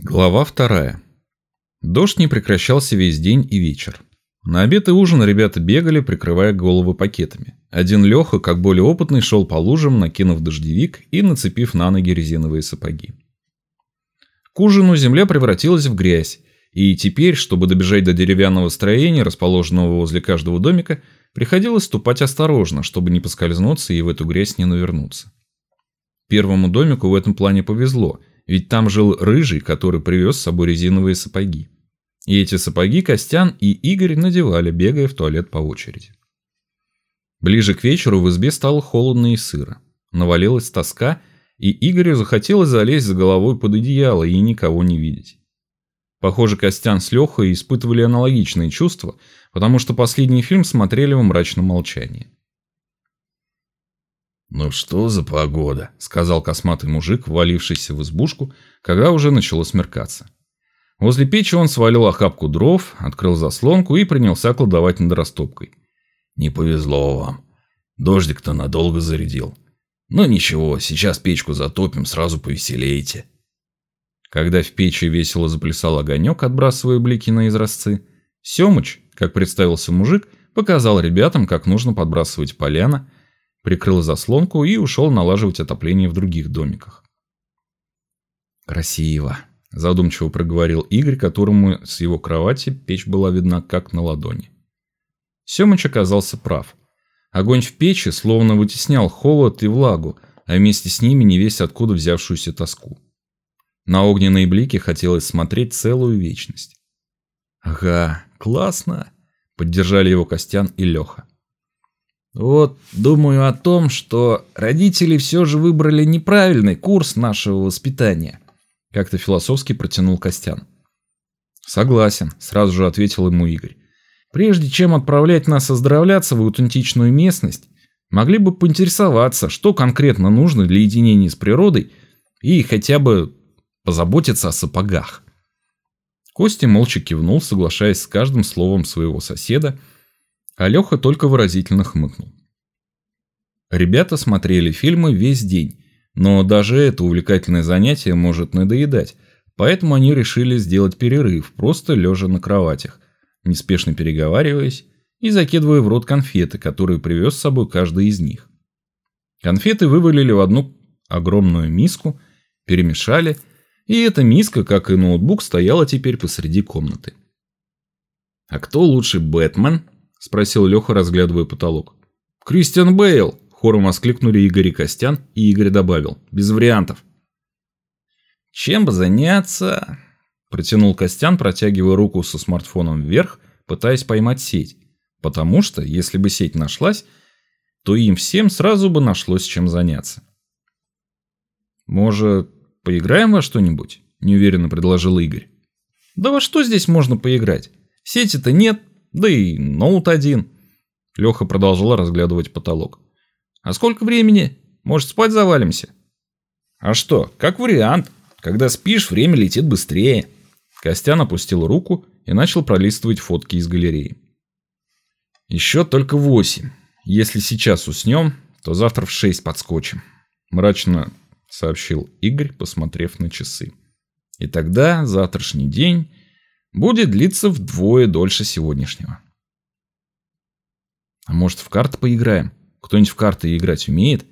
Глава вторая. Дождь не прекращался весь день и вечер. На обед и ужин ребята бегали, прикрывая головы пакетами. Один Леха, как более опытный, шел по лужам, накинув дождевик и нацепив на ноги резиновые сапоги. К ужину земля превратилась в грязь, и теперь, чтобы добежать до деревянного строения, расположенного возле каждого домика, приходилось ступать осторожно, чтобы не поскользнуться и в эту грязь не навернуться. Первому домику в этом плане повезло – ведь там жил Рыжий, который привез с собой резиновые сапоги. И эти сапоги Костян и Игорь надевали, бегая в туалет по очереди. Ближе к вечеру в избе стало холодно и сыро. Навалилась тоска, и Игорю захотелось залезть за головой под одеяло и никого не видеть. Похоже, Костян с Лехой испытывали аналогичные чувства, потому что последний фильм смотрели в мрачном молчании. «Ну что за погода?» — сказал косматый мужик, ввалившийся в избушку, когда уже начало смеркаться. Возле печи он свалил охапку дров, открыл заслонку и принялся кладовать над растопкой. «Не повезло вам. Дождик-то надолго зарядил. Ну ничего, сейчас печку затопим, сразу повеселеете». Когда в печи весело заплясал огонек, отбрасывая блики на изразцы, Семыч, как представился мужик, показал ребятам, как нужно подбрасывать поляна, прикрыл заслонку и ушел налаживать отопление в других домиках. «Красиво», – задумчиво проговорил Игорь, которому с его кровати печь была видна как на ладони. Семыч оказался прав. Огонь в печи словно вытеснял холод и влагу, а вместе с ними не весь откуда взявшуюся тоску. На огненные блики хотелось смотреть целую вечность. «Ага, классно!» – поддержали его Костян и Леха. Вот думаю о том, что родители все же выбрали неправильный курс нашего воспитания. Как-то философски протянул Костян. Согласен, сразу же ответил ему Игорь. Прежде чем отправлять нас оздоровляться в аутентичную местность, могли бы поинтересоваться, что конкретно нужно для единения с природой и хотя бы позаботиться о сапогах. Костя молча кивнул, соглашаясь с каждым словом своего соседа, а Леха только выразительно хмыкнул. Ребята смотрели фильмы весь день, но даже это увлекательное занятие может надоедать, поэтому они решили сделать перерыв, просто лежа на кроватях, неспешно переговариваясь и закидывая в рот конфеты, которые привез с собой каждый из них. Конфеты вывалили в одну огромную миску, перемешали, и эта миска, как и ноутбук, стояла теперь посреди комнаты. «А кто лучше, Бэтмен?» – спросил Леха, разглядывая потолок. «Кристиан Бейл!» – хором воскликнули Игорь и Костян, и Игорь добавил. «Без вариантов». «Чем бы заняться?» – протянул Костян, протягивая руку со смартфоном вверх, пытаясь поймать сеть. Потому что, если бы сеть нашлась, то им всем сразу бы нашлось чем заняться. «Может, поиграем во что-нибудь?» – неуверенно предложил Игорь. «Да во что здесь можно поиграть? Сети-то нет, да и ноут один. Леха продолжал разглядывать потолок. А сколько времени? Может, спать завалимся? А что, как вариант. Когда спишь, время летит быстрее. Костян опустил руку и начал пролистывать фотки из галереи. Еще только восемь. Если сейчас уснем, то завтра в шесть подскочим. Мрачно сообщил Игорь, посмотрев на часы. И тогда завтрашний день будет длиться вдвое дольше сегодняшнего. А может в карты поиграем? Кто-нибудь в карты играть умеет?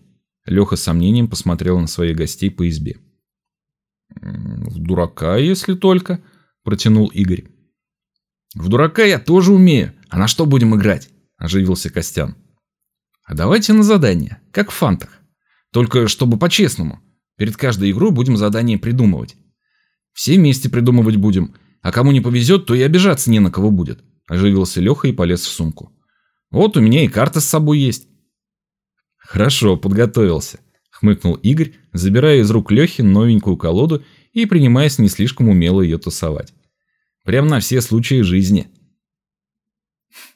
Леха с сомнением посмотрел на своих гостей по избе. «В дурака, если только», — протянул Игорь. «В дурака я тоже умею. А на что будем играть?» — оживился Костян. «А давайте на задание, как в фантах. Только чтобы по-честному. Перед каждой игрой будем задание придумывать. Все вместе придумывать будем, а кому не повезет, то и обижаться не на кого будет. Оживился Леха и полез в сумку. Вот у меня и карта с собой есть. Хорошо, подготовился. Хмыкнул Игорь, забирая из рук Лехи новенькую колоду и принимаясь не слишком умело ее тусовать. Прям на все случаи жизни.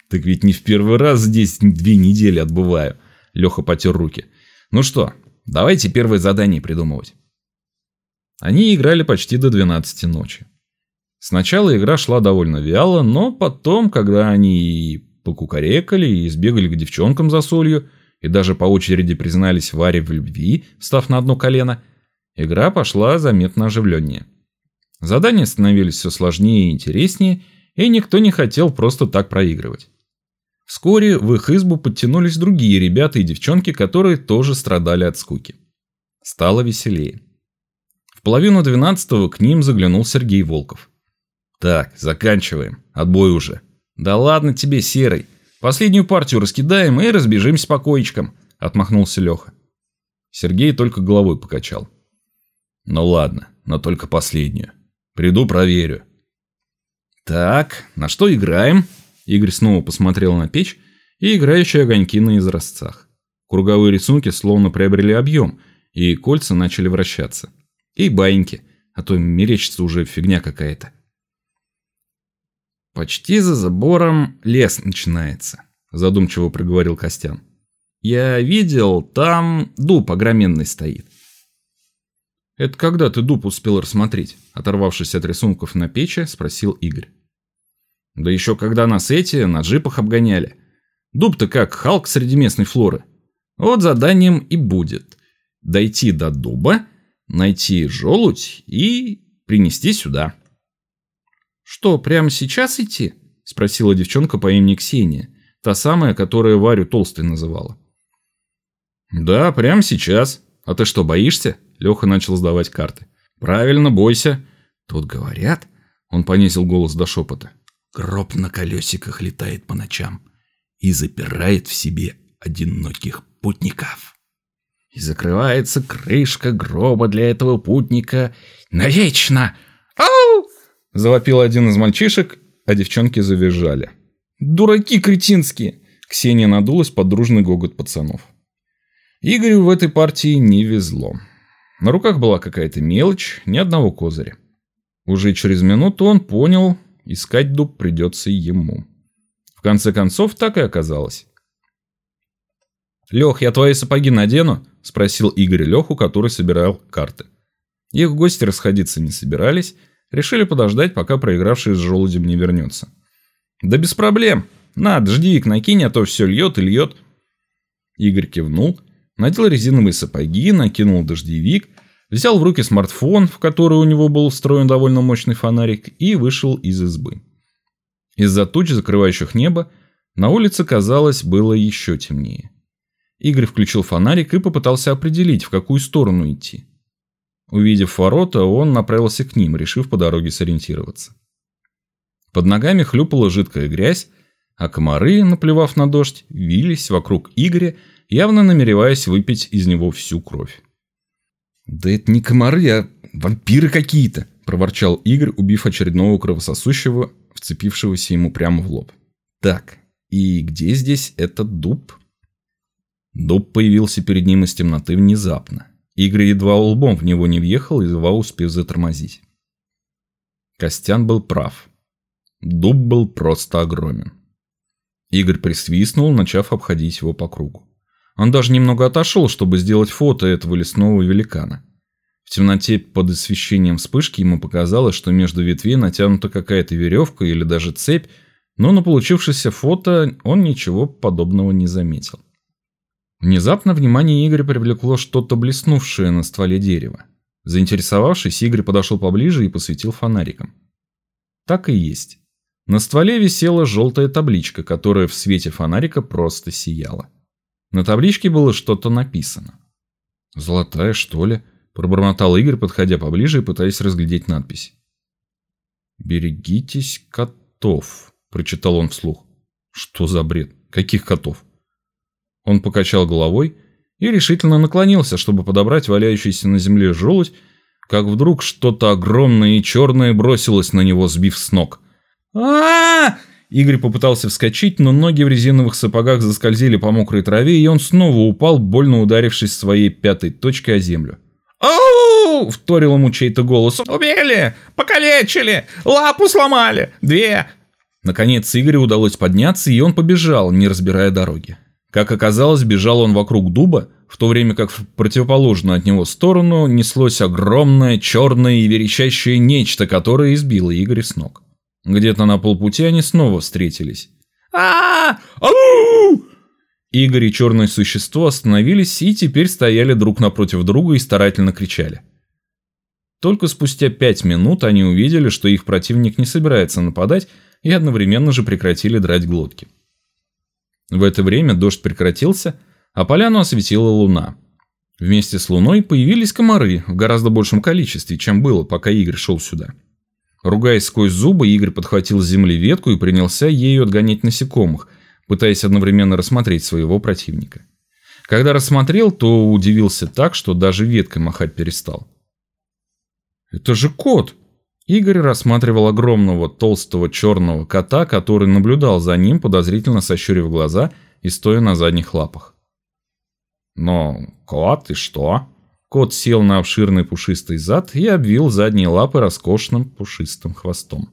Так ведь не в первый раз здесь две недели отбываю. Леха потер руки. Ну что, давайте первое задание придумывать. Они играли почти до 12 ночи. Сначала игра шла довольно вяло, но потом, когда они покукарекали, и сбегали к девчонкам за солью, и даже по очереди признались Варе в любви, став на одно колено, игра пошла заметно оживленнее. Задания становились все сложнее и интереснее, и никто не хотел просто так проигрывать. Вскоре в их избу подтянулись другие ребята и девчонки, которые тоже страдали от скуки. Стало веселее. В половину двенадцатого к ним заглянул Сергей Волков. «Так, заканчиваем. Отбой уже». «Да ладно тебе, Серый. Последнюю партию раскидаем и разбежимся по коечкам», – отмахнулся Леха. Сергей только головой покачал. «Ну ладно, но только последнюю. Приду, проверю». «Так, на что играем?» Игорь снова посмотрел на печь и играющие огоньки на изразцах. Круговые рисунки словно приобрели объем, и кольца начали вращаться. И баиньки, а то мерещится уже фигня какая-то. «Почти за забором лес начинается», – задумчиво проговорил Костян. «Я видел, там дуб огроменный стоит». «Это когда ты дуб успел рассмотреть?» – оторвавшись от рисунков на печи, спросил Игорь. «Да еще когда нас эти на джипах обгоняли. Дуб-то как Халк среди местной флоры. Вот заданием и будет. Дойти до дуба, найти желудь и принести сюда». «Что, прямо сейчас идти?» – спросила девчонка по имени Ксения, та самая, которая Варю толстой называла. «Да, прямо сейчас. А ты что, боишься?» – Леха начал сдавать карты. «Правильно, бойся. Тут говорят...» – он понизил голос до шепота. «Гроб на колесиках летает по ночам и запирает в себе одиноких путников». И закрывается крышка гроба для этого путника навечно. «Ау!» Завопил один из мальчишек, а девчонки завизжали. «Дураки кретинские!» Ксения надулась под дружный гогот пацанов. Игорю в этой партии не везло. На руках была какая-то мелочь, ни одного козыря. Уже через минуту он понял, искать дуб придется ему. В конце концов, так и оказалось. «Лех, я твои сапоги надену?» – спросил Игорь Леху, который собирал карты. Их гости расходиться не собирались, Решили подождать, пока проигравший с желудем не вернется. «Да без проблем. На, дождевик накинь, а то все льет и льет». Игорь кивнул, надел резиновые сапоги, накинул дождевик, взял в руки смартфон, в который у него был встроен довольно мощный фонарик, и вышел из избы. Из-за туч, закрывающих небо, на улице, казалось, было еще темнее. Игорь включил фонарик и попытался определить, в какую сторону идти. Увидев ворота, он направился к ним, решив по дороге сориентироваться. Под ногами хлюпала жидкая грязь, а комары, наплевав на дождь, вились вокруг Игоря, явно намереваясь выпить из него всю кровь. «Да это не комары, а вампиры какие-то!» – проворчал Игорь, убив очередного кровососущего, вцепившегося ему прямо в лоб. «Так, и где здесь этот дуб?» Дуб появился перед ним из темноты внезапно. Игорь едва лбом в него не въехал, едва успев затормозить. Костян был прав. Дуб был просто огромен. Игорь присвистнул, начав обходить его по кругу. Он даже немного отошел, чтобы сделать фото этого лесного великана. В темноте под освещением вспышки ему показалось, что между ветвей натянута какая-то веревка или даже цепь, но на получившееся фото он ничего подобного не заметил. Внезапно внимание Игоря привлекло что-то блеснувшее на стволе дерева. Заинтересовавшись, Игорь подошел поближе и посветил фонариком. Так и есть. На стволе висела желтая табличка, которая в свете фонарика просто сияла. На табличке было что-то написано. «Золотая, что ли?» – пробормотал Игорь, подходя поближе и пытаясь разглядеть надпись. «Берегитесь котов», – прочитал он вслух. «Что за бред? Каких котов?» Он покачал головой и решительно наклонился, чтобы подобрать валяющийся на земле желудь, как вдруг что-то огромное и черное бросилось на него, сбив с ног. а Игорь попытался вскочить, но ноги в резиновых сапогах заскользили по мокрой траве, и он снова упал, больно ударившись своей пятой точкой о землю. «Ау!» – вторил ему чей-то голос. «Убили! Покалечили! Лапу сломали! Две!» Наконец Игорю удалось подняться, и он побежал, не разбирая дороги. Как оказалось, бежал он вокруг дуба, в то время как в противоположную от него сторону неслось огромное, черное и верещащее нечто, которое избило Игоря с ног. Где-то на полпути они снова встретились. а! Игорь и черное существо остановились и теперь стояли друг напротив друга и старательно кричали. Только спустя пять минут они увидели, что их противник не собирается нападать, и одновременно же прекратили драть глотки. В это время дождь прекратился, а поляну осветила луна. Вместе с луной появились комары в гораздо большем количестве, чем было, пока Игорь шел сюда. Ругаясь сквозь зубы, Игорь подхватил с земли ветку и принялся ею отгонять насекомых, пытаясь одновременно рассмотреть своего противника. Когда рассмотрел, то удивился так, что даже веткой махать перестал. «Это же кот!» Игорь рассматривал огромного толстого черного кота, который наблюдал за ним, подозрительно сощурив глаза и стоя на задних лапах. «Но кот и что?» Кот сел на обширный пушистый зад и обвил задние лапы роскошным пушистым хвостом.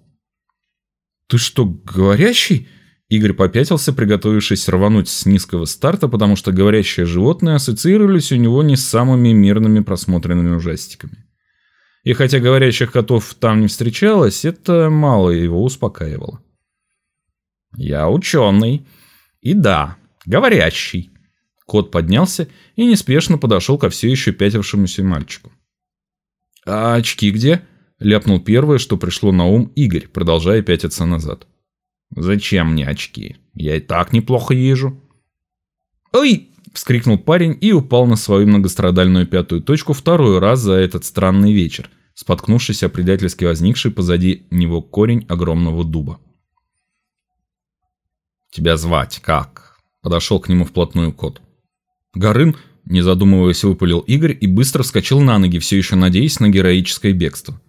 «Ты что, говорящий?» Игорь попятился, приготовившись рвануть с низкого старта, потому что говорящие животные ассоциировались у него не с самыми мирными просмотренными ужастиками. И хотя говорящих котов там не встречалось, это мало его успокаивало. «Я ученый. И да, говорящий». Кот поднялся и неспешно подошел ко все еще пятившемуся мальчику. «А очки где?» – ляпнул первое, что пришло на ум Игорь, продолжая пятиться назад. «Зачем мне очки? Я и так неплохо езжу». «Ой!» – вскрикнул парень и упал на свою многострадальную пятую точку второй раз за этот странный вечер, споткнувшись о предательски возникший позади него корень огромного дуба. «Тебя звать как?» – подошел к нему вплотную кот. «Горын», – не задумываясь, выпалил Игорь и быстро вскочил на ноги, все еще надеясь на героическое бегство.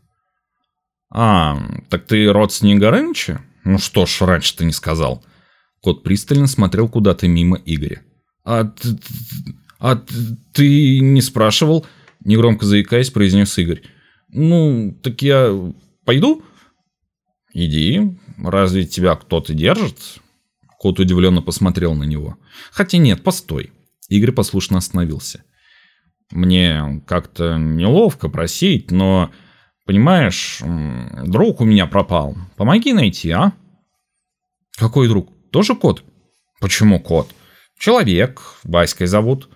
«А, так ты родственник Горыныча? Ну что ж, раньше ты не сказал». Кот пристально смотрел куда-то мимо Игоря. «А, ты, а ты не спрашивал?» – негромко заикаясь, произнес Игорь. «Ну, так я пойду?» «Иди. Разве тебя кто-то держит?» Кот удивленно посмотрел на него. «Хотя нет, постой». Игорь послушно остановился. «Мне как-то неловко просить, но, понимаешь, друг у меня пропал. Помоги найти, а?» «Какой друг? Тоже кот?» «Почему кот? Человек, Васькой зовут.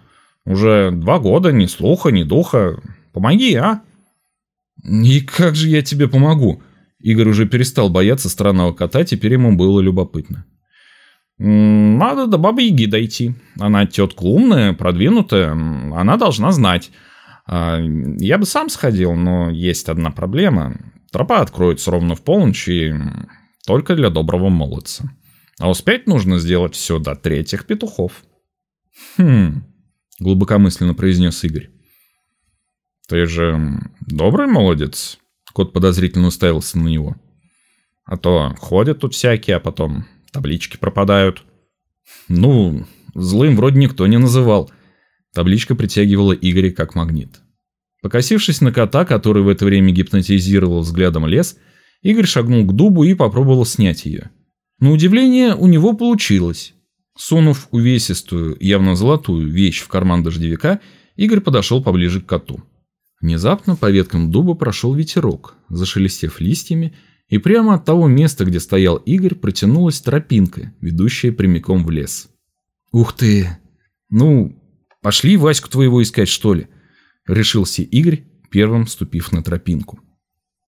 Уже два года ни слуха, ни духа. Помоги, а?» «И как же я тебе помогу?» Игорь уже перестал бояться странного кота, теперь ему было любопытно. «Надо до бабы Яги дойти. Она тетка умная, продвинутая, она должна знать. А, я бы сам сходил, но есть одна проблема. Тропа откроется ровно в полночь и только для доброго молодца. А успеть нужно сделать все до третьих петухов». «Хм...» — глубокомысленно произнес Игорь. «Ты же добрый молодец?» Кот подозрительно уставился на него. «А то ходят тут всякие, а потом таблички пропадают». «Ну, злым вроде никто не называл». Табличка притягивала Игоря как магнит. Покосившись на кота, который в это время гипнотизировал взглядом лес, Игорь шагнул к дубу и попробовал снять ее. На удивление у него получилось. Сунув увесистую, явно золотую вещь в карман дождевика, Игорь подошел поближе к коту. Внезапно по веткам дуба прошел ветерок, зашелестев листьями, и прямо от того места, где стоял Игорь, протянулась тропинка, ведущая прямиком в лес. «Ух ты! Ну, пошли Ваську твоего искать, что ли?» – решился Игорь, первым ступив на тропинку.